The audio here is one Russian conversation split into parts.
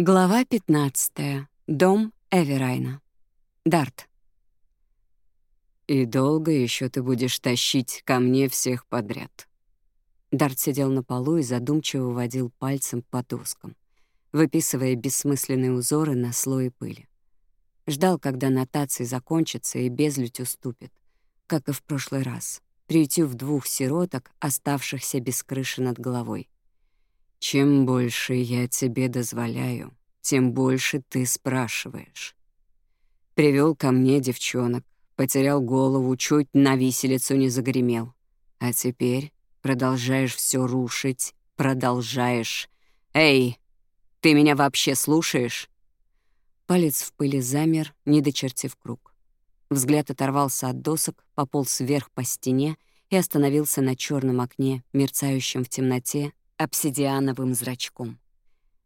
Глава 15. Дом Эверайна. Дарт. «И долго еще ты будешь тащить ко мне всех подряд?» Дарт сидел на полу и задумчиво водил пальцем по доскам, выписывая бессмысленные узоры на слое пыли. Ждал, когда нотации закончатся и безлюдь уступит, как и в прошлый раз, приютив двух сироток, оставшихся без крыши над головой — чем больше я тебе дозволяю, тем больше ты спрашиваешь. Привел ко мне девчонок, потерял голову, чуть на виселицу не загремел. А теперь продолжаешь все рушить, продолжаешь. Эй, ты меня вообще слушаешь? Палец в пыли замер, не дочертив круг. Взгляд оторвался от досок, пополз вверх по стене и остановился на черном окне, мерцающем в темноте обсидиановым зрачком.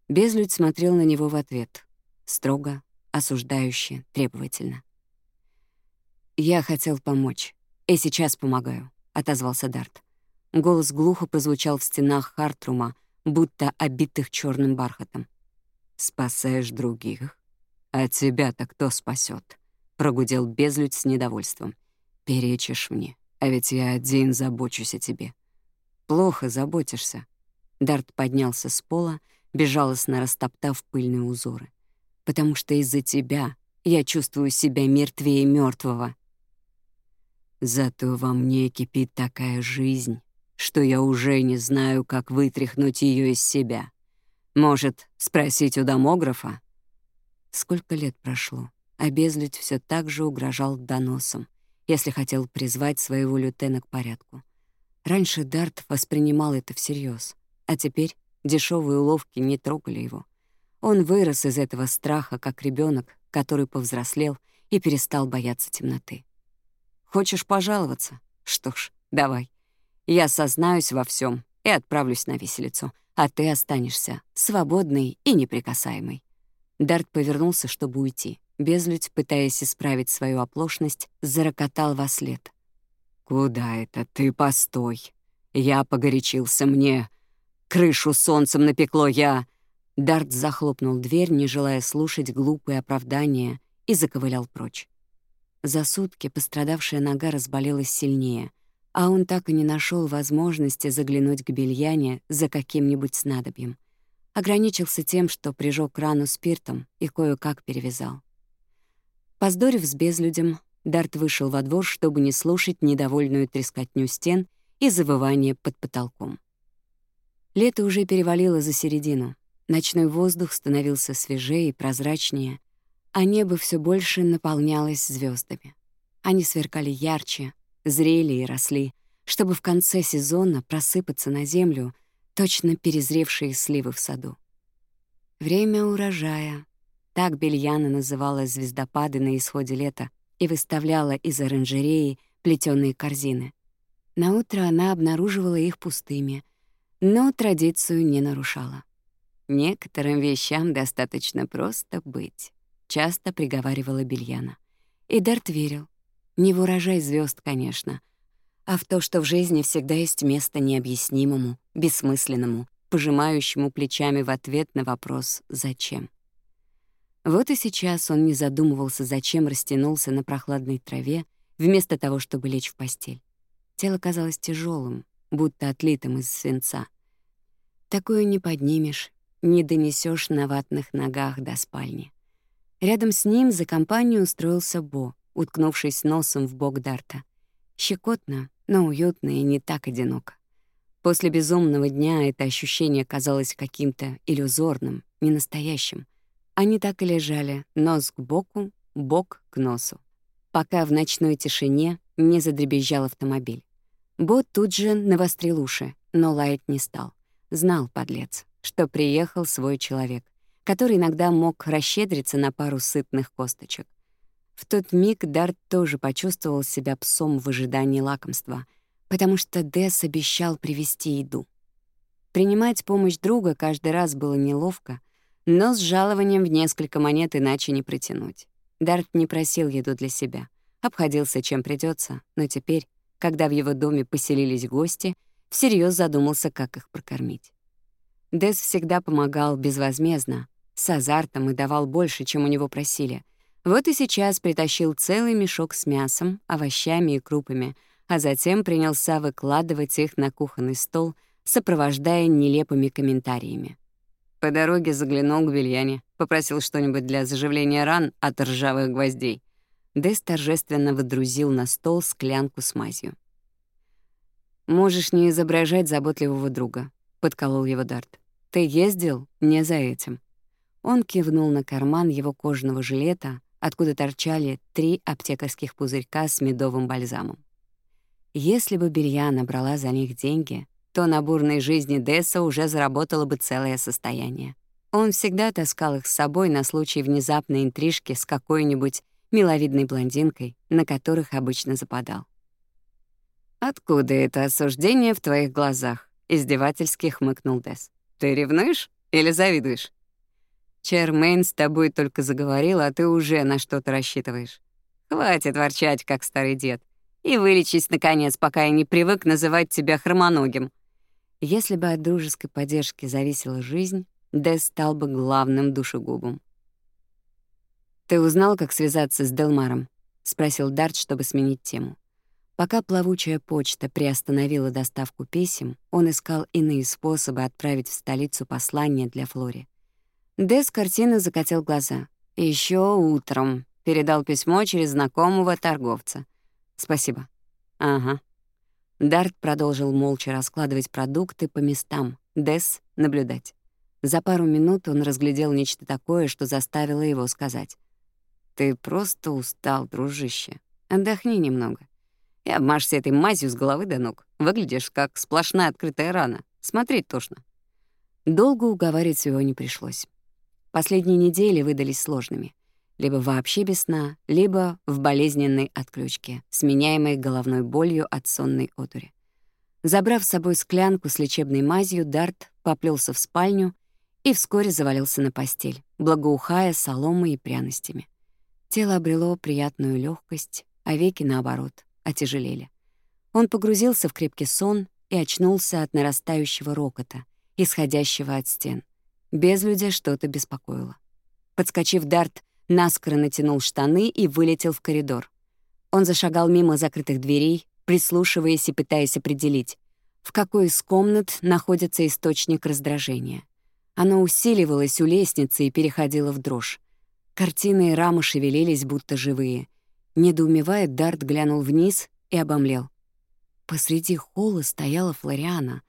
Безлюдь смотрел на него в ответ. Строго, осуждающе, требовательно. «Я хотел помочь. И сейчас помогаю», — отозвался Дарт. Голос глухо прозвучал в стенах Хартрума, будто обитых черным бархатом. «Спасаешь других? А тебя-то кто спасет? прогудел Безлюдь с недовольством. «Перечишь мне, а ведь я один забочусь о тебе». «Плохо заботишься», Дарт поднялся с пола, безжалостно растоптав пыльные узоры. «Потому что из-за тебя я чувствую себя мертвее мертвого. Зато во мне кипит такая жизнь, что я уже не знаю, как вытряхнуть ее из себя. Может, спросить у домографа?» Сколько лет прошло, а безлюдь все так же угрожал доносом, если хотел призвать своего лютена к порядку. Раньше Дарт воспринимал это всерьез. А теперь дешевые уловки не трогали его. Он вырос из этого страха, как ребенок, который повзрослел и перестал бояться темноты. «Хочешь пожаловаться? Что ж, давай. Я сознаюсь во всем и отправлюсь на виселицу, а ты останешься свободный и неприкасаемый». Дарт повернулся, чтобы уйти. Безлюдь, пытаясь исправить свою оплошность, зарокотал во след. «Куда это ты? Постой! Я погорячился мне крышу солнцем напекло я!» Дарт захлопнул дверь, не желая слушать глупые оправдания, и заковылял прочь. За сутки пострадавшая нога разболелась сильнее, а он так и не нашел возможности заглянуть к бельяне за каким-нибудь снадобьем. Ограничился тем, что прижег рану спиртом и кое-как перевязал. Поздорив с безлюдем, Дарт вышел во двор, чтобы не слушать недовольную трескотню стен и завывание под потолком. Лето уже перевалило за середину. Ночной воздух становился свежее и прозрачнее, а небо все больше наполнялось звездами. Они сверкали ярче, зрели и росли, чтобы в конце сезона просыпаться на землю точно перезревшие сливы в саду. Время урожая. Так Бельяна называла звездопады на исходе лета и выставляла из оранжереи плетеные корзины. Наутро она обнаруживала их пустыми — но традицию не нарушала. «Некоторым вещам достаточно просто быть», — часто приговаривала Бельяна. И Дарт верил. Не в урожай звезд, конечно, а в то, что в жизни всегда есть место необъяснимому, бессмысленному, пожимающему плечами в ответ на вопрос «Зачем?». Вот и сейчас он не задумывался, зачем растянулся на прохладной траве, вместо того, чтобы лечь в постель. Тело казалось тяжелым, будто отлитым из свинца. Такую не поднимешь, не донесешь на ватных ногах до спальни. Рядом с ним за компанию устроился Бо, уткнувшись носом в бок Дарта. Щекотно, но уютно и не так одиноко. После безумного дня это ощущение казалось каким-то иллюзорным, ненастоящим. Они так и лежали, нос к боку, бок к носу, пока в ночной тишине не задребезжал автомобиль. Бот тут же навострил уши, но лаять не стал. Знал, подлец, что приехал свой человек, который иногда мог расщедриться на пару сытных косточек. В тот миг Дарт тоже почувствовал себя псом в ожидании лакомства, потому что Дэс обещал привезти еду. Принимать помощь друга каждый раз было неловко, но с жалованием в несколько монет иначе не протянуть. Дарт не просил еду для себя. Обходился чем придется, но теперь когда в его доме поселились гости, всерьез задумался, как их прокормить. Дес всегда помогал безвозмездно, с азартом и давал больше, чем у него просили. Вот и сейчас притащил целый мешок с мясом, овощами и крупами, а затем принялся выкладывать их на кухонный стол, сопровождая нелепыми комментариями. По дороге заглянул к Вильяне, попросил что-нибудь для заживления ран от ржавых гвоздей. Дэс торжественно выдрузил на стол склянку с мазью. «Можешь не изображать заботливого друга», — подколол его Дарт. «Ты ездил? Не за этим». Он кивнул на карман его кожаного жилета, откуда торчали три аптекарских пузырька с медовым бальзамом. Если бы Белья набрала за них деньги, то на бурной жизни Десса уже заработало бы целое состояние. Он всегда таскал их с собой на случай внезапной интрижки с какой-нибудь миловидной блондинкой, на которых обычно западал. «Откуда это осуждение в твоих глазах?» — издевательски хмыкнул Дес. «Ты ревнуешь или завидуешь?» «Чермейн с тобой только заговорил, а ты уже на что-то рассчитываешь. Хватит ворчать, как старый дед, и вылечись, наконец, пока я не привык называть тебя хромоногим». Если бы от дружеской поддержки зависела жизнь, Дес стал бы главным душегубом. «Ты узнал, как связаться с Делмаром?» — спросил Дарт, чтобы сменить тему. Пока плавучая почта приостановила доставку писем, он искал иные способы отправить в столицу послание для Флори. Дес картины закатил глаза. Еще утром. Передал письмо через знакомого торговца. Спасибо. Ага. Дарт продолжил молча раскладывать продукты по местам. Дес — наблюдать. За пару минут он разглядел нечто такое, что заставило его сказать. Ты просто устал, дружище. Отдохни немного. И обмажься этой мазью с головы до ног. Выглядишь, как сплошная открытая рана. Смотреть тошно». Долго уговаривать его не пришлось. Последние недели выдались сложными. Либо вообще без сна, либо в болезненной отключке, сменяемой головной болью от сонной одури. Забрав с собой склянку с лечебной мазью, Дарт поплелся в спальню и вскоре завалился на постель, благоухая соломой и пряностями. Тело обрело приятную легкость, а веки, наоборот, отяжелели. Он погрузился в крепкий сон и очнулся от нарастающего рокота, исходящего от стен. Безлюдя что-то беспокоило. Подскочив, Дарт наскоро натянул штаны и вылетел в коридор. Он зашагал мимо закрытых дверей, прислушиваясь и пытаясь определить, в какой из комнат находится источник раздражения. Оно усиливалось у лестницы и переходило в дрожь. Картины и рамы шевелились, будто живые. Недоумевая, Дарт глянул вниз и обомлел. Посреди холла стояла Флориана.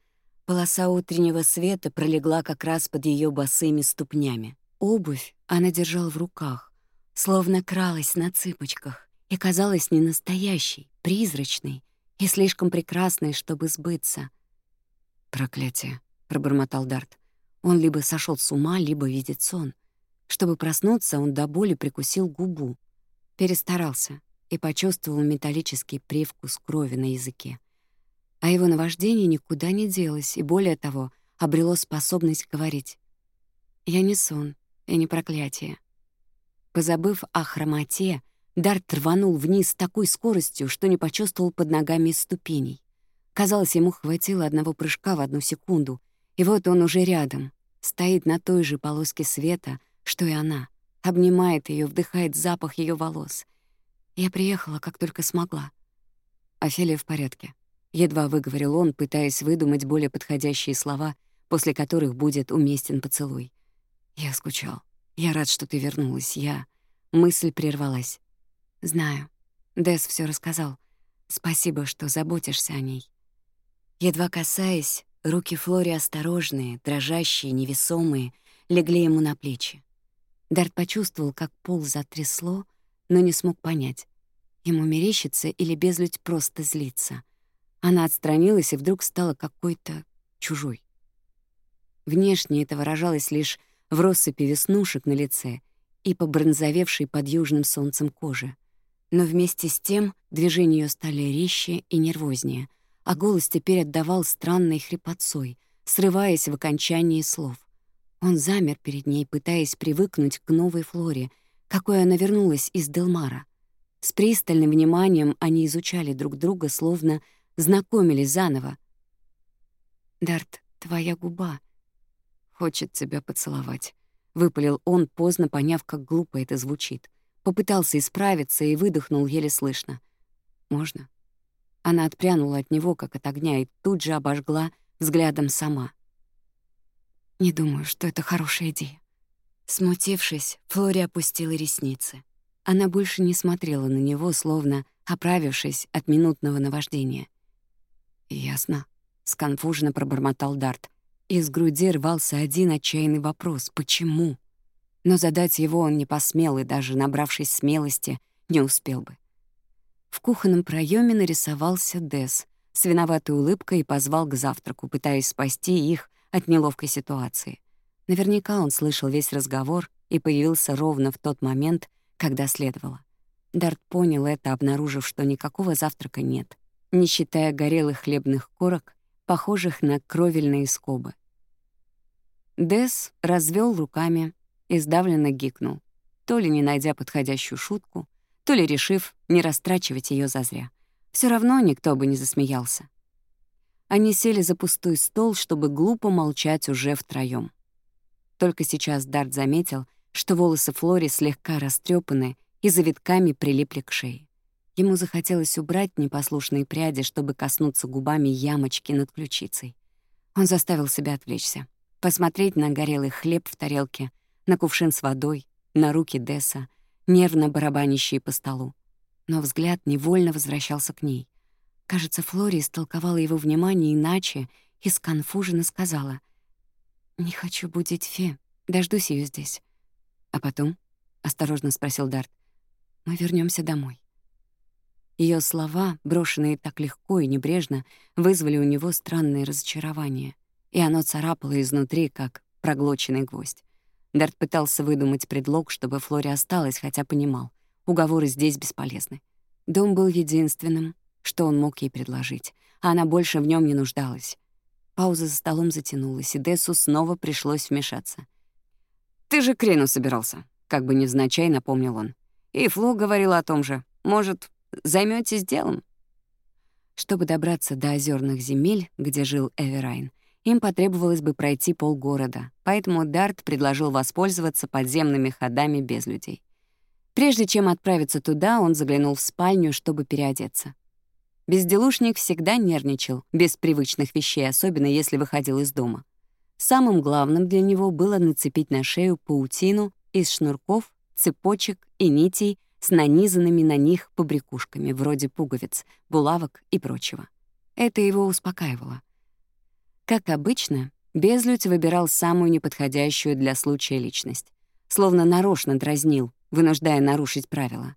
Полоса утреннего света пролегла как раз под ее босыми ступнями. Обувь она держала в руках, словно кралась на цыпочках и казалась не настоящей, призрачной и слишком прекрасной, чтобы сбыться. «Проклятие», — пробормотал Дарт. «Он либо сошел с ума, либо видит сон». Чтобы проснуться, он до боли прикусил губу. Перестарался и почувствовал металлический привкус крови на языке. А его наваждение никуда не делось, и более того, обрело способность говорить. «Я не сон, и не проклятие». Позабыв о хромоте, Дарт рванул вниз с такой скоростью, что не почувствовал под ногами ступеней. Казалось, ему хватило одного прыжка в одну секунду, и вот он уже рядом, стоит на той же полоске света — что и она, обнимает ее, вдыхает запах ее волос. Я приехала, как только смогла. Офелия в порядке. Едва выговорил он, пытаясь выдумать более подходящие слова, после которых будет уместен поцелуй. Я скучал. Я рад, что ты вернулась. Я... Мысль прервалась. Знаю. Дэс все рассказал. Спасибо, что заботишься о ней. Едва касаясь, руки Флори осторожные, дрожащие, невесомые, легли ему на плечи. Дарт почувствовал, как пол затрясло, но не смог понять, ему мерещится или безлюдь просто злится. Она отстранилась и вдруг стала какой-то чужой. Внешне это выражалось лишь в россыпи веснушек на лице и по бронзовевшей под южным солнцем коже. Но вместе с тем движения ее стали резче и нервознее, а голос теперь отдавал странной хрипотцой, срываясь в окончании слов. Он замер перед ней, пытаясь привыкнуть к новой Флоре, какой она вернулась из Делмара. С пристальным вниманием они изучали друг друга, словно знакомились заново. «Дарт, твоя губа. Хочет тебя поцеловать», — выпалил он, поздно поняв, как глупо это звучит. Попытался исправиться и выдохнул еле слышно. «Можно?» Она отпрянула от него, как от огня, и тут же обожгла взглядом сама — не думаю, что это хорошая идея». Смутившись, Флори опустила ресницы. Она больше не смотрела на него, словно оправившись от минутного наваждения. «Ясно», — сконфуженно пробормотал Дарт. Из груди рвался один отчаянный вопрос — «почему?». Но задать его он не посмел и даже, набравшись смелости, не успел бы. В кухонном проеме нарисовался Дес с виноватой улыбкой и позвал к завтраку, пытаясь спасти их от неловкой ситуации. Наверняка он слышал весь разговор и появился ровно в тот момент, когда следовало. Дарт понял это, обнаружив, что никакого завтрака нет, не считая горелых хлебных корок, похожих на кровельные скобы. Дес развел руками и сдавленно гикнул, то ли не найдя подходящую шутку, то ли решив не растрачивать ее зазря. Все равно никто бы не засмеялся. Они сели за пустой стол, чтобы глупо молчать уже втроём. Только сейчас Дарт заметил, что волосы Флори слегка растрёпаны и завитками прилипли к шее. Ему захотелось убрать непослушные пряди, чтобы коснуться губами ямочки над ключицей. Он заставил себя отвлечься. Посмотреть на горелый хлеб в тарелке, на кувшин с водой, на руки Десса, нервно барабанящие по столу. Но взгляд невольно возвращался к ней. Кажется, Флори истолковала его внимание иначе и сконфуженно сказала. «Не хочу будить Фе. Дождусь ее здесь». «А потом?» — осторожно спросил Дарт. «Мы вернемся домой». Ее слова, брошенные так легко и небрежно, вызвали у него странное разочарование, и оно царапало изнутри, как проглоченный гвоздь. Дарт пытался выдумать предлог, чтобы Флори осталась, хотя понимал, уговоры здесь бесполезны. Дом был единственным, что он мог ей предложить, а она больше в нем не нуждалась. Пауза за столом затянулась, и Дессу снова пришлось вмешаться. «Ты же к Рену собирался», — как бы невзначай напомнил он. «И Фло говорила о том же. Может, займётесь делом?» Чтобы добраться до озерных земель, где жил Эверайн, им потребовалось бы пройти полгорода, поэтому Дарт предложил воспользоваться подземными ходами без людей. Прежде чем отправиться туда, он заглянул в спальню, чтобы переодеться. Безделушник всегда нервничал, без привычных вещей, особенно если выходил из дома. Самым главным для него было нацепить на шею паутину из шнурков, цепочек и нитей с нанизанными на них побрякушками, вроде пуговиц, булавок и прочего. Это его успокаивало. Как обычно, Безлюдь выбирал самую неподходящую для случая личность. Словно нарочно дразнил, вынуждая нарушить правила.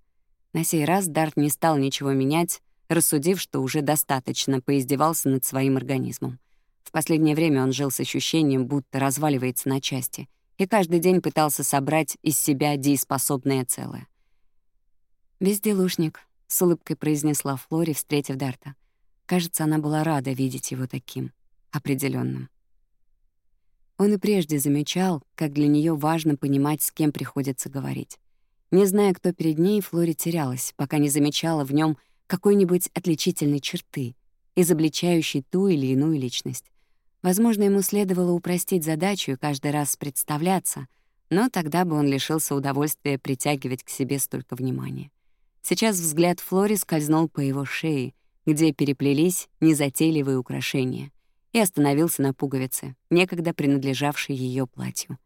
На сей раз Дарт не стал ничего менять, рассудив, что уже достаточно поиздевался над своим организмом. В последнее время он жил с ощущением, будто разваливается на части, и каждый день пытался собрать из себя дееспособное целое. «Безделушник», — с улыбкой произнесла Флори, встретив Дарта. Кажется, она была рада видеть его таким, определенным. Он и прежде замечал, как для нее важно понимать, с кем приходится говорить. Не зная, кто перед ней, Флори терялась, пока не замечала в нем какой-нибудь отличительной черты, изобличающей ту или иную личность. Возможно, ему следовало упростить задачу и каждый раз представляться, но тогда бы он лишился удовольствия притягивать к себе столько внимания. Сейчас взгляд Флори скользнул по его шее, где переплелись незатейливые украшения, и остановился на пуговице, некогда принадлежавшей ее платью.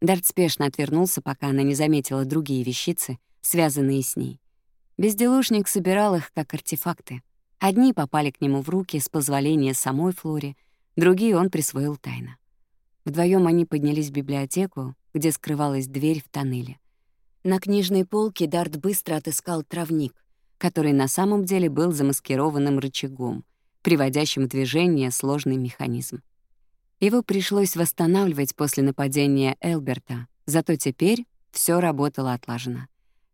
Дарт спешно отвернулся, пока она не заметила другие вещицы, связанные с ней — Безделушник собирал их как артефакты. Одни попали к нему в руки с позволения самой Флори, другие он присвоил тайно. Вдвоем они поднялись в библиотеку, где скрывалась дверь в тоннеле. На книжной полке Дарт быстро отыскал травник, который на самом деле был замаскированным рычагом, приводящим в движение сложный механизм. Его пришлось восстанавливать после нападения Элберта, зато теперь все работало отлажено.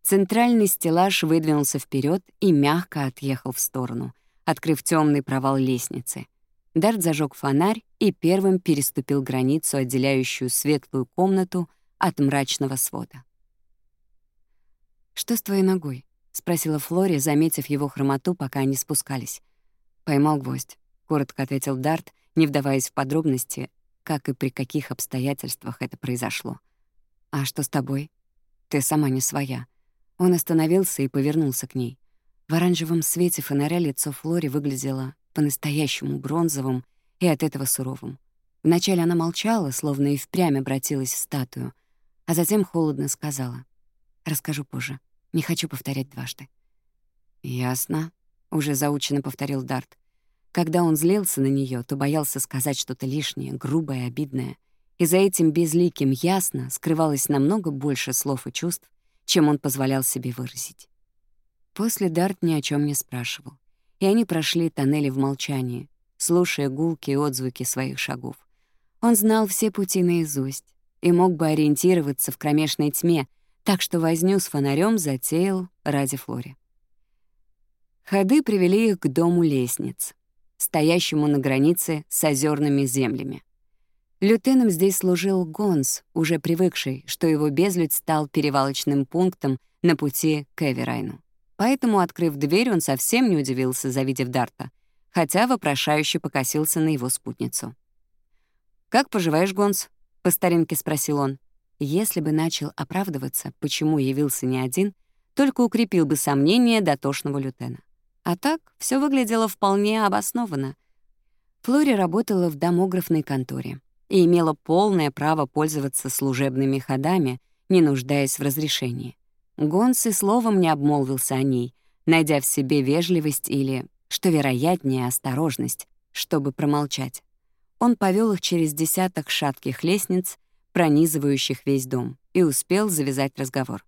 Центральный стеллаж выдвинулся вперед и мягко отъехал в сторону, открыв темный провал лестницы. Дарт зажег фонарь и первым переступил границу, отделяющую светлую комнату от мрачного свода. «Что с твоей ногой?» — спросила Флори, заметив его хромоту, пока они спускались. «Поймал гвоздь», — коротко ответил Дарт, не вдаваясь в подробности, как и при каких обстоятельствах это произошло. «А что с тобой? Ты сама не своя». Он остановился и повернулся к ней. В оранжевом свете фонаря лицо Флори выглядело по-настоящему бронзовым и от этого суровым. Вначале она молчала, словно и впрямь обратилась в статую, а затем холодно сказала. «Расскажу позже. Не хочу повторять дважды». «Ясно», — уже заученно повторил Дарт. Когда он злился на нее, то боялся сказать что-то лишнее, грубое, обидное. И за этим безликим ясно скрывалось намного больше слов и чувств, чем он позволял себе выразить. После Дарт ни о чем не спрашивал, и они прошли тоннели в молчании, слушая гулки и отзвуки своих шагов. Он знал все пути наизусть и мог бы ориентироваться в кромешной тьме, так что возню с фонарем затеял ради Флори. Ходы привели их к дому лестниц, стоящему на границе с озерными землями. Лютеном здесь служил Гонс, уже привыкший, что его безлюдь стал перевалочным пунктом на пути к Эверайну. Поэтому, открыв дверь, он совсем не удивился, завидев Дарта, хотя вопрошающе покосился на его спутницу. «Как поживаешь, Гонс?» — по старинке спросил он. Если бы начал оправдываться, почему явился не один, только укрепил бы сомнение дотошного лютена. А так все выглядело вполне обоснованно. Флори работала в домографной конторе и имела полное право пользоваться служебными ходами, не нуждаясь в разрешении. Гонс и словом не обмолвился о ней, найдя в себе вежливость или, что вероятнее, осторожность, чтобы промолчать. Он повел их через десяток шатких лестниц, пронизывающих весь дом, и успел завязать разговор.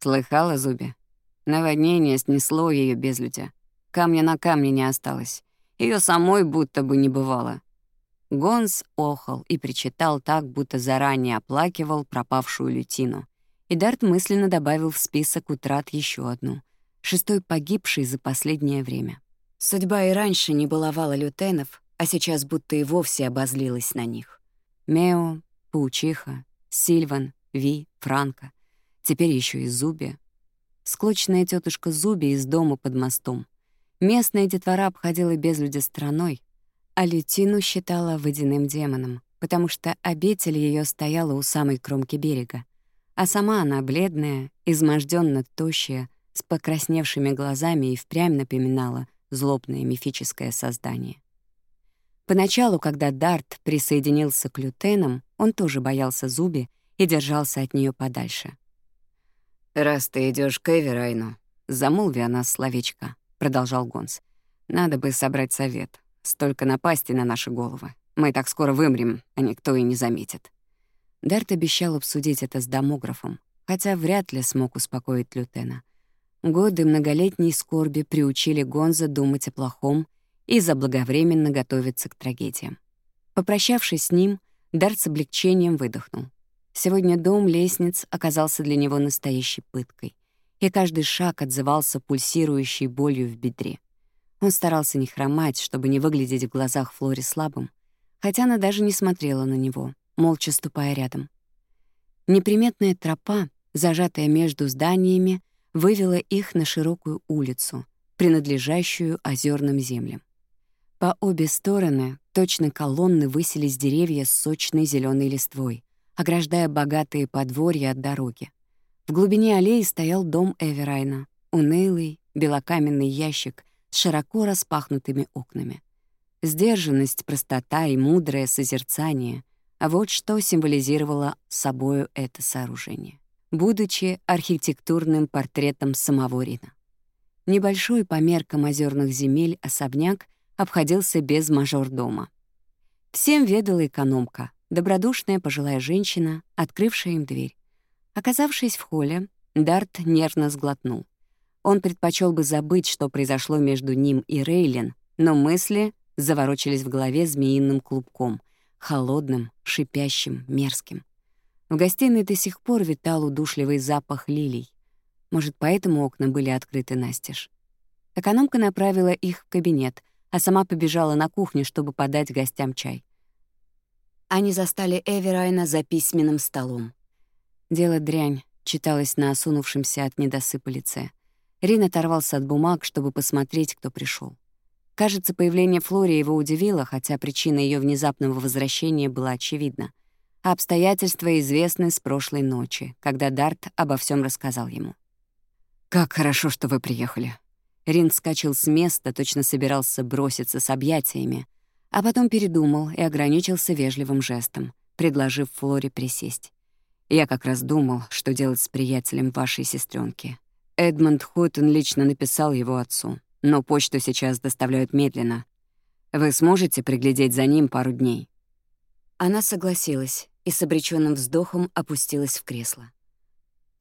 «Слыхала, Зуби? Наводнение снесло ее без безлюдя. Камня на камне не осталось. Ее самой будто бы не бывало. Гонс охал и причитал так, будто заранее оплакивал пропавшую лютину. И Дарт мысленно добавил в список утрат еще одну — шестой погибший за последнее время. Судьба и раньше не баловала лютенов, а сейчас будто и вовсе обозлилась на них. Мео, Паучиха, Сильван, Ви, Франко. Теперь еще и Зуби. Склочная тетушка Зуби из дома под мостом. Местная детвора обходила без безлюди страной, Алютину считала водяным демоном, потому что обитель ее стояла у самой кромки берега. А сама она, бледная, измождённо тощая, с покрасневшими глазами и впрямь напоминала злобное мифическое создание. Поначалу, когда Дарт присоединился к лютенам, он тоже боялся Зуби и держался от нее подальше. «Раз ты идешь к Эверайну», — замолви она словечко, — продолжал Гонс, — «надо бы собрать совет. Столько напасти на наши головы. Мы так скоро вымрем, а никто и не заметит». Дарт обещал обсудить это с домографом, хотя вряд ли смог успокоить Лютена. Годы многолетней скорби приучили Гонза думать о плохом и заблаговременно готовиться к трагедиям. Попрощавшись с ним, Дарт с облегчением выдохнул. Сегодня дом лестниц оказался для него настоящей пыткой, и каждый шаг отзывался пульсирующей болью в бедре. Он старался не хромать, чтобы не выглядеть в глазах Флори слабым, хотя она даже не смотрела на него, молча ступая рядом. Неприметная тропа, зажатая между зданиями, вывела их на широкую улицу, принадлежащую озерным землям. По обе стороны, точно колонны высились деревья с сочной зеленой листвой, ограждая богатые подворья от дороги. В глубине аллеи стоял дом Эверайна, унылый, белокаменный ящик — широко распахнутыми окнами. Сдержанность, простота и мудрое созерцание — а вот что символизировало собою это сооружение, будучи архитектурным портретом самого Рина. Небольшой по меркам озерных земель особняк обходился без мажордома. Всем ведала экономка, добродушная пожилая женщина, открывшая им дверь. Оказавшись в холле, Дарт нервно сглотнул. Он предпочел бы забыть, что произошло между ним и Рейлин, но мысли заворочились в голове змеиным клубком, холодным, шипящим, мерзким. В гостиной до сих пор витал удушливый запах лилий. Может, поэтому окна были открыты настежь. Экономка направила их в кабинет, а сама побежала на кухню, чтобы подать гостям чай. Они застали Эверайна за письменным столом. Дело дрянь читалось на осунувшемся от недосыпа лице — Рин оторвался от бумаг, чтобы посмотреть, кто пришел. Кажется, появление Флори его удивило, хотя причина ее внезапного возвращения была очевидна. Обстоятельства известны с прошлой ночи, когда Дарт обо всем рассказал ему. «Как хорошо, что вы приехали». Рин скачал с места, точно собирался броситься с объятиями, а потом передумал и ограничился вежливым жестом, предложив Флоре присесть. «Я как раз думал, что делать с приятелем вашей сестренки. Эдмонд Хоттон лично написал его отцу, но почту сейчас доставляют медленно. Вы сможете приглядеть за ним пару дней?» Она согласилась и с обречённым вздохом опустилась в кресло.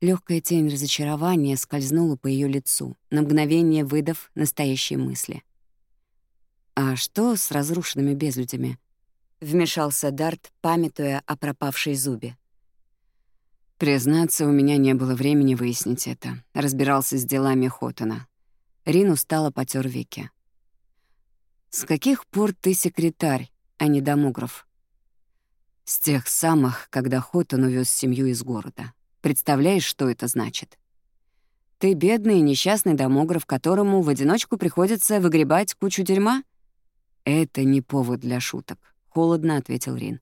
Лёгкая тень разочарования скользнула по её лицу, на мгновение выдав настоящие мысли. «А что с разрушенными безлюдями?» — вмешался Дарт, памятуя о пропавшей зубе. Признаться, у меня не было времени выяснить это. Разбирался с делами Хотона. Рин устало потер веки. «С каких пор ты секретарь, а не домограф?» «С тех самых, когда Хотон увез семью из города. Представляешь, что это значит?» «Ты бедный и несчастный домограф, которому в одиночку приходится выгребать кучу дерьма?» «Это не повод для шуток», — холодно ответил Рин.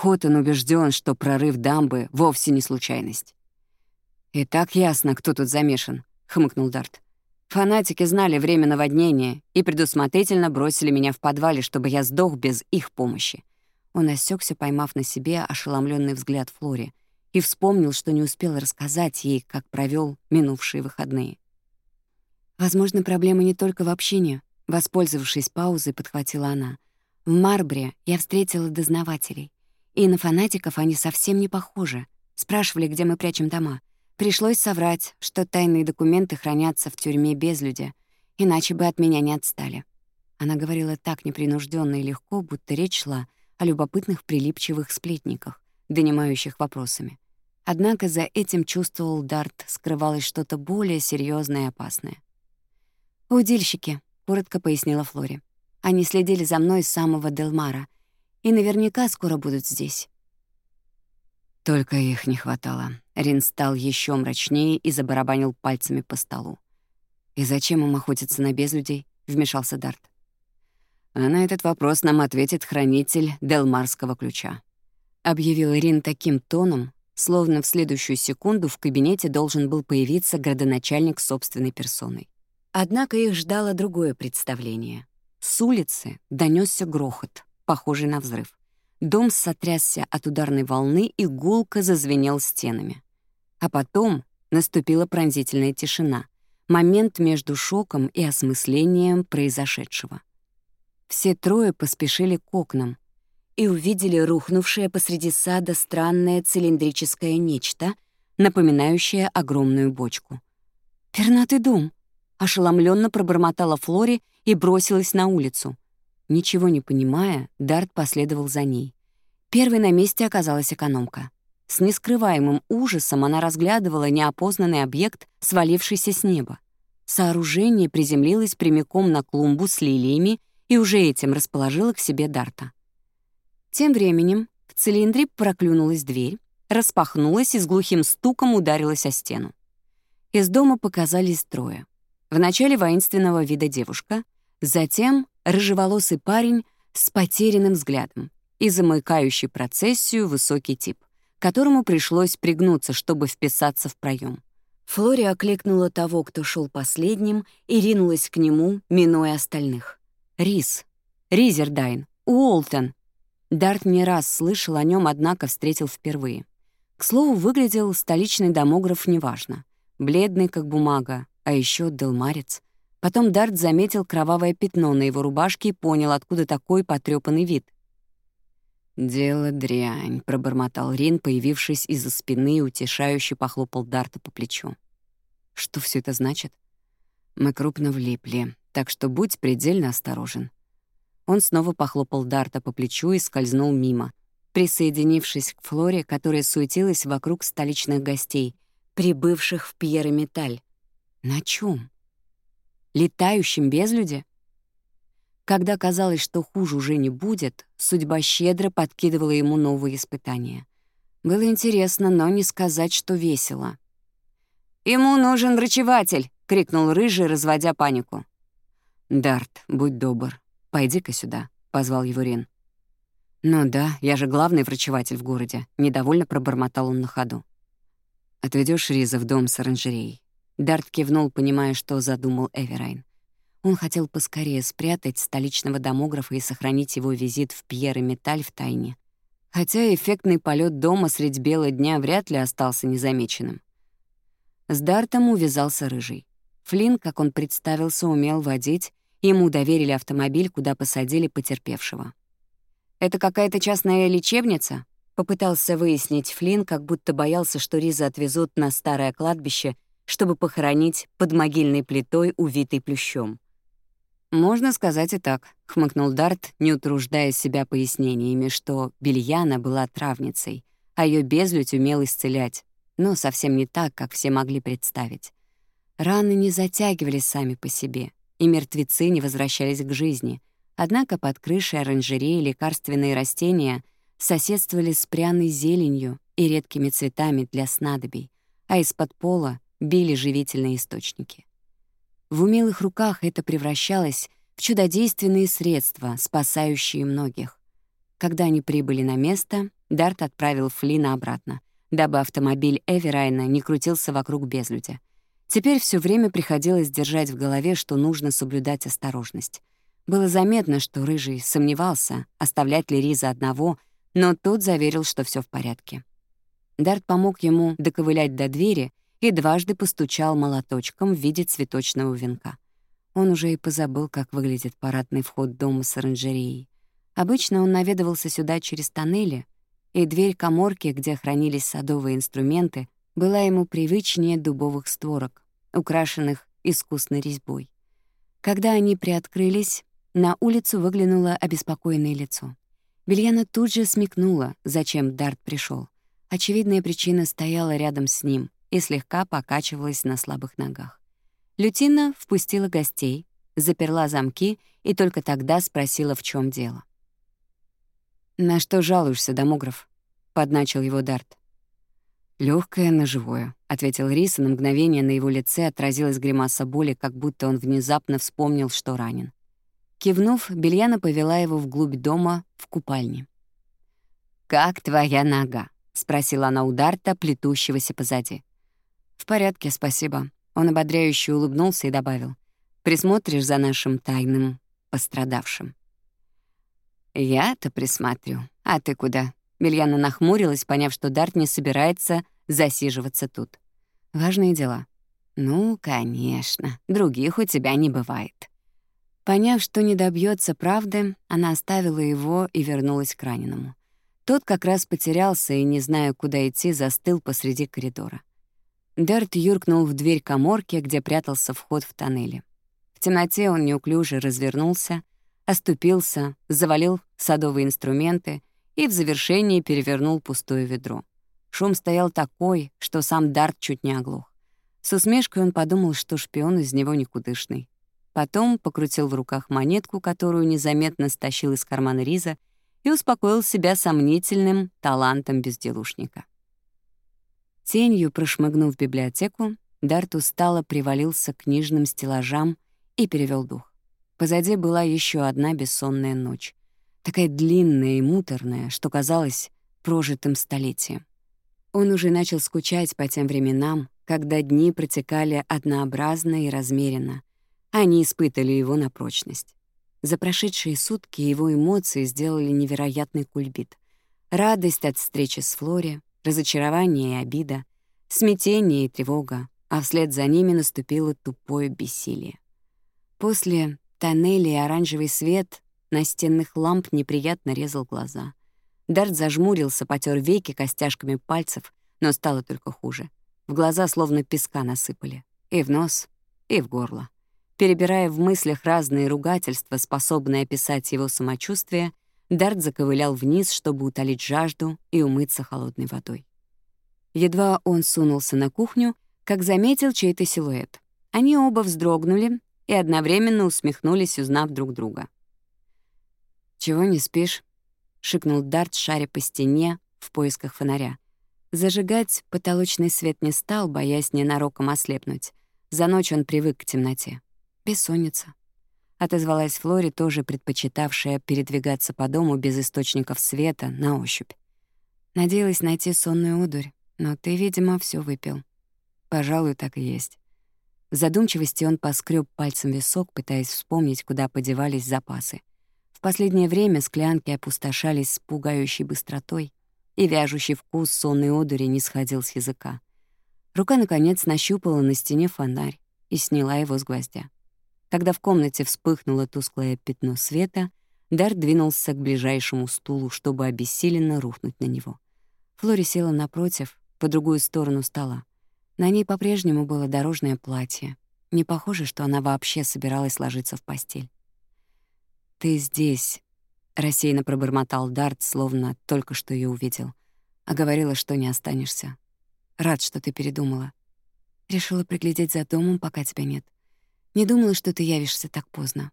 Хотен убежден, что прорыв дамбы вовсе не случайность. «И так ясно, кто тут замешан», — хмыкнул Дарт. «Фанатики знали время наводнения и предусмотрительно бросили меня в подвале, чтобы я сдох без их помощи». Он осекся, поймав на себе ошеломленный взгляд Флори, и вспомнил, что не успел рассказать ей, как провел минувшие выходные. «Возможно, проблема не только в общении», — воспользовавшись паузой, подхватила она. «В Марбре я встретила дознавателей. И на фанатиков они совсем не похожи. Спрашивали, где мы прячем дома. Пришлось соврать, что тайные документы хранятся в тюрьме без люди, иначе бы от меня не отстали. Она говорила так непринужденно и легко, будто речь шла о любопытных прилипчивых сплетниках, донимающих вопросами. Однако за этим чувствовал Дарт, скрывалось что-то более серьезное и опасное. «Удильщики», — коротко пояснила Флори. «Они следили за мной с самого Делмара — и наверняка скоро будут здесь. Только их не хватало. Рин стал еще мрачнее и забарабанил пальцами по столу. «И зачем им охотиться на безлюдей?» — вмешался Дарт. «А на этот вопрос нам ответит хранитель Делмарского ключа», — объявил Рин таким тоном, словно в следующую секунду в кабинете должен был появиться градоначальник собственной персоной. Однако их ждало другое представление. С улицы донесся грохот — похожий на взрыв. Дом сотрясся от ударной волны и гулко зазвенел стенами. А потом наступила пронзительная тишина, момент между шоком и осмыслением произошедшего. Все трое поспешили к окнам и увидели рухнувшее посреди сада странное цилиндрическое нечто, напоминающее огромную бочку. «Пернатый дом!» — ошеломленно пробормотала Флори и бросилась на улицу — Ничего не понимая, Дарт последовал за ней. Первой на месте оказалась экономка. С нескрываемым ужасом она разглядывала неопознанный объект, свалившийся с неба. Сооружение приземлилось прямиком на клумбу с лилиями и уже этим расположило к себе Дарта. Тем временем в цилиндре проклюнулась дверь, распахнулась и с глухим стуком ударилась о стену. Из дома показались трое. В начале воинственного вида девушка — Затем рыжеволосый парень с потерянным взглядом и замыкающий процессию высокий тип, которому пришлось пригнуться, чтобы вписаться в проем. Флори окликнула того, кто шел последним, и ринулась к нему, минуя остальных. «Рис! Ризердайн! Уолтон!» Дарт не раз слышал о нем, однако встретил впервые. К слову, выглядел столичный домограф неважно. Бледный, как бумага, а еще долмарец. Потом Дарт заметил кровавое пятно на его рубашке и понял, откуда такой потрёпанный вид. «Дело дрянь», — пробормотал Рин, появившись из-за спины и утешающе похлопал Дарта по плечу. «Что все это значит?» «Мы крупно влипли, так что будь предельно осторожен». Он снова похлопал Дарта по плечу и скользнул мимо, присоединившись к Флоре, которая суетилась вокруг столичных гостей, прибывших в Пьер и Металь. «На чем? летающим без. Когда казалось, что хуже уже не будет, судьба щедро подкидывала ему новые испытания. Было интересно, но не сказать, что весело. «Ему нужен врачеватель!» — крикнул Рыжий, разводя панику. «Дарт, будь добр, пойди-ка сюда», — позвал его Рин. «Ну да, я же главный врачеватель в городе», — недовольно пробормотал он на ходу. Отведешь Риза в дом с оранжереей. Дарт кивнул, понимая, что задумал Эверайн. Он хотел поскорее спрятать столичного домографа и сохранить его визит в Пьер и Металь в тайне. Хотя эффектный полет дома средь бела дня вряд ли остался незамеченным. С Дартом увязался рыжий. Флинн, как он представился, умел водить, ему доверили автомобиль, куда посадили потерпевшего. «Это какая-то частная лечебница?» — попытался выяснить Флинн, как будто боялся, что Риза отвезут на старое кладбище — чтобы похоронить под могильной плитой, увитой плющом. «Можно сказать и так», — хмыкнул Дарт, не утруждая себя пояснениями, что Бельяна была травницей, а ее безлюдь умел исцелять, но совсем не так, как все могли представить. Раны не затягивались сами по себе, и мертвецы не возвращались к жизни. Однако под крышей оранжереи лекарственные растения соседствовали с пряной зеленью и редкими цветами для снадобий, а из-под пола били живительные источники. В умелых руках это превращалось в чудодейственные средства, спасающие многих. Когда они прибыли на место, Дарт отправил Флина обратно, дабы автомобиль Эверайна не крутился вокруг безлюдя. Теперь все время приходилось держать в голове, что нужно соблюдать осторожность. Было заметно, что Рыжий сомневался, оставлять ли Риза одного, но тот заверил, что все в порядке. Дарт помог ему доковылять до двери и дважды постучал молоточком в виде цветочного венка. Он уже и позабыл, как выглядит парадный вход дома с оранжереей. Обычно он наведывался сюда через тоннели, и дверь коморки, где хранились садовые инструменты, была ему привычнее дубовых створок, украшенных искусной резьбой. Когда они приоткрылись, на улицу выглянуло обеспокоенное лицо. Вильяна тут же смекнула, зачем Дарт пришел. Очевидная причина стояла рядом с ним и слегка покачивалась на слабых ногах. Лютина впустила гостей, заперла замки и только тогда спросила, в чем дело. «На что жалуешься, домограф?» — подначил его Дарт. Легкое на живое», — ответил Рис, и на мгновение на его лице отразилась гримаса боли, как будто он внезапно вспомнил, что ранен. Кивнув, Бельяна повела его вглубь дома, в купальне. «Как твоя нога?» — спросила она у Дарта, плетущегося позади. «В порядке, спасибо». Он ободряюще улыбнулся и добавил. «Присмотришь за нашим тайным пострадавшим». «Я-то присмотрю. А ты куда?» Мильяна нахмурилась, поняв, что Дарт не собирается засиживаться тут. «Важные дела». «Ну, конечно. Других у тебя не бывает». Поняв, что не добьется правды, она оставила его и вернулась к раненому. Тот как раз потерялся и, не зная, куда идти, застыл посреди коридора. Дерт юркнул в дверь коморки, где прятался вход в тоннели. В темноте он неуклюже развернулся, оступился, завалил садовые инструменты и в завершении перевернул пустое ведро. Шум стоял такой, что сам Дарт чуть не оглох. С усмешкой он подумал, что шпион из него никудышный. Потом покрутил в руках монетку, которую незаметно стащил из кармана Риза, и успокоил себя сомнительным талантом безделушника тенью прошмыгнув в библиотеку, Дарт устало привалился к книжным стеллажам и перевел дух. Позади была еще одна бессонная ночь. Такая длинная и муторная, что казалось прожитым столетием. Он уже начал скучать по тем временам, когда дни протекали однообразно и размеренно. Они испытывали его на прочность. За прошедшие сутки его эмоции сделали невероятный кульбит. Радость от встречи с Флори, разочарование и обида, смятение и тревога, а вслед за ними наступило тупое бессилие. После тоннелей оранжевый свет настенных ламп неприятно резал глаза. Дарт зажмурился, потер веки костяшками пальцев, но стало только хуже. В глаза словно песка насыпали. И в нос, и в горло. Перебирая в мыслях разные ругательства, способные описать его самочувствие — Дарт заковылял вниз, чтобы утолить жажду и умыться холодной водой. Едва он сунулся на кухню, как заметил чей-то силуэт. Они оба вздрогнули и одновременно усмехнулись, узнав друг друга. «Чего не спишь?» — шикнул Дарт, шаря по стене в поисках фонаря. Зажигать потолочный свет не стал, боясь ненароком ослепнуть. За ночь он привык к темноте. Бессонница. — отозвалась Флори, тоже предпочитавшая передвигаться по дому без источников света, на ощупь. «Надеялась найти сонную удурь, но ты, видимо, все выпил». «Пожалуй, так и есть». В задумчивости он поскреб пальцем висок, пытаясь вспомнить, куда подевались запасы. В последнее время склянки опустошались с пугающей быстротой, и вяжущий вкус сонной одури не сходил с языка. Рука, наконец, нащупала на стене фонарь и сняла его с гвоздя. Когда в комнате вспыхнуло тусклое пятно света, Дар двинулся к ближайшему стулу, чтобы обессиленно рухнуть на него. Флори села напротив, по другую сторону стола. На ней по-прежнему было дорожное платье. Не похоже, что она вообще собиралась ложиться в постель. «Ты здесь», — рассеянно пробормотал Дарт, словно только что ее увидел. А говорила, что не останешься. «Рад, что ты передумала. Решила приглядеть за домом, пока тебя нет. Не думала, что ты явишься так поздно».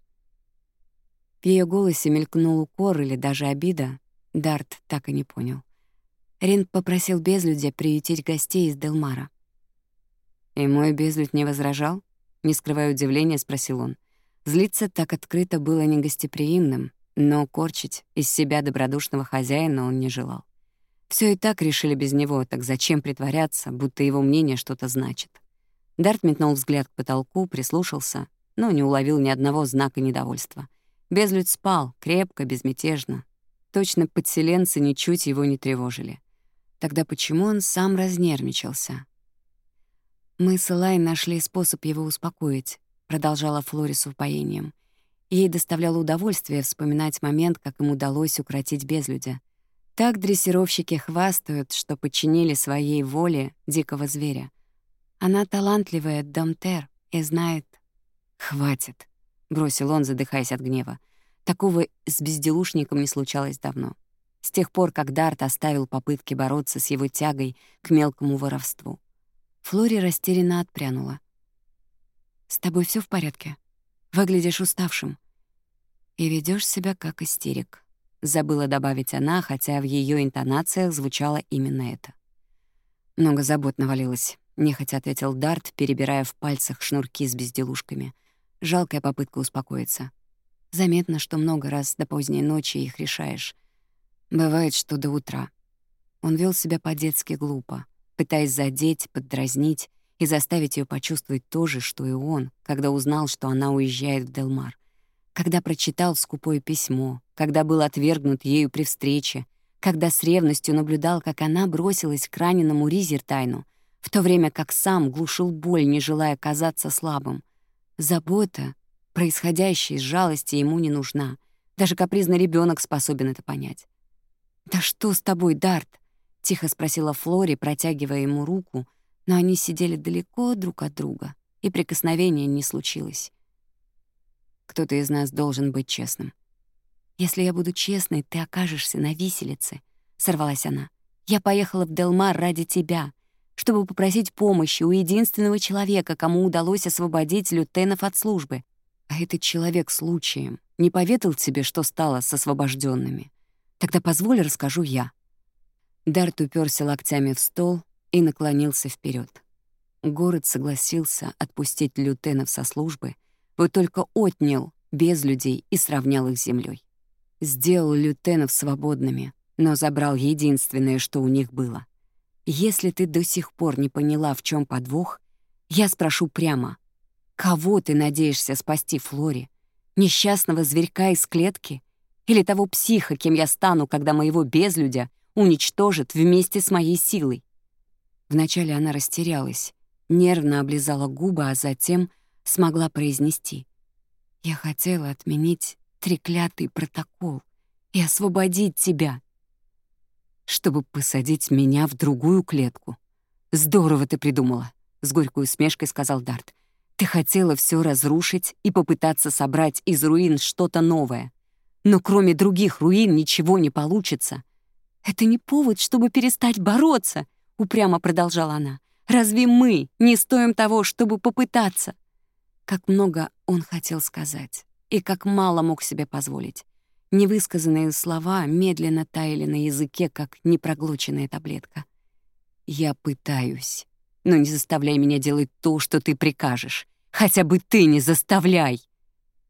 В её голосе мелькнул укор или даже обида. Дарт так и не понял. Рент попросил безлюдя приютить гостей из Делмара. «И мой безлюд не возражал?» Не скрывая удивления, спросил он. Злиться так открыто было негостеприимным, но корчить из себя добродушного хозяина он не желал. Все и так решили без него, так зачем притворяться, будто его мнение что-то значит? Дарт метнул взгляд к потолку, прислушался, но не уловил ни одного знака недовольства. Безлюдь спал, крепко, безмятежно. Точно подселенцы ничуть его не тревожили. Тогда почему он сам разнервничался? «Мы с Элай нашли способ его успокоить», — продолжала Флори с упоением. Ей доставляло удовольствие вспоминать момент, как им удалось укротить безлюдя. Так дрессировщики хвастают, что подчинили своей воле дикого зверя. Она талантливая, Домтер, и знает...» «Хватит», — бросил он, задыхаясь от гнева. Такого с безделушником не случалось давно. С тех пор, как Дарт оставил попытки бороться с его тягой к мелкому воровству. Флори растерянно отпрянула. «С тобой все в порядке? Выглядишь уставшим. И ведешь себя как истерик», — забыла добавить она, хотя в ее интонациях звучало именно это. Много забот навалилось. Нехотя ответил Дарт, перебирая в пальцах шнурки с безделушками. Жалкая попытка успокоиться. Заметно, что много раз до поздней ночи их решаешь. Бывает, что до утра. Он вел себя по-детски глупо, пытаясь задеть, поддразнить и заставить ее почувствовать то же, что и он, когда узнал, что она уезжает в Делмар. Когда прочитал скупое письмо, когда был отвергнут ею при встрече, когда с ревностью наблюдал, как она бросилась к раненому Ризертайну — в то время как сам глушил боль, не желая казаться слабым. Забота, происходящая из жалости, ему не нужна. Даже капризный ребенок способен это понять. «Да что с тобой, Дарт?» — тихо спросила Флори, протягивая ему руку, но они сидели далеко друг от друга, и прикосновения не случилось. «Кто-то из нас должен быть честным», «Если я буду честной, ты окажешься на виселице», — сорвалась она. «Я поехала в Делмар ради тебя чтобы попросить помощи у единственного человека, кому удалось освободить лютенов от службы. А этот человек случаем не поведал тебе, что стало с освобожденными. Тогда позволь, расскажу я». Дарт уперся локтями в стол и наклонился вперед. Город согласился отпустить лютенов со службы, вот только отнял без людей и сравнял их с землей. Сделал лютенов свободными, но забрал единственное, что у них было — если ты до сих пор не поняла, в чем подвох, я спрошу прямо, кого ты надеешься спасти Флори, Несчастного зверька из клетки? Или того психа, кем я стану, когда моего безлюдя уничтожит вместе с моей силой? Вначале она растерялась, нервно облизала губы, а затем смогла произнести. «Я хотела отменить треклятый протокол и освободить тебя чтобы посадить меня в другую клетку. «Здорово ты придумала», — с горькой усмешкой сказал Дарт. «Ты хотела все разрушить и попытаться собрать из руин что-то новое. Но кроме других руин ничего не получится». «Это не повод, чтобы перестать бороться», — упрямо продолжала она. «Разве мы не стоим того, чтобы попытаться?» Как много он хотел сказать, и как мало мог себе позволить. Невысказанные слова медленно таяли на языке, как непроглоченная таблетка. «Я пытаюсь, но не заставляй меня делать то, что ты прикажешь. Хотя бы ты не заставляй!»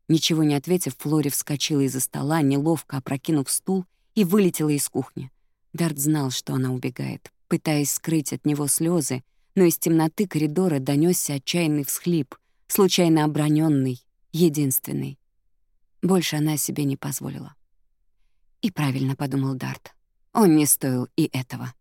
Ничего не ответив, Флори вскочила из-за стола, неловко опрокинув стул, и вылетела из кухни. Дарт знал, что она убегает, пытаясь скрыть от него слезы, но из темноты коридора донесся отчаянный всхлип, случайно оброненный, единственный. Больше она себе не позволила. И правильно подумал Дарт. Он не стоил и этого.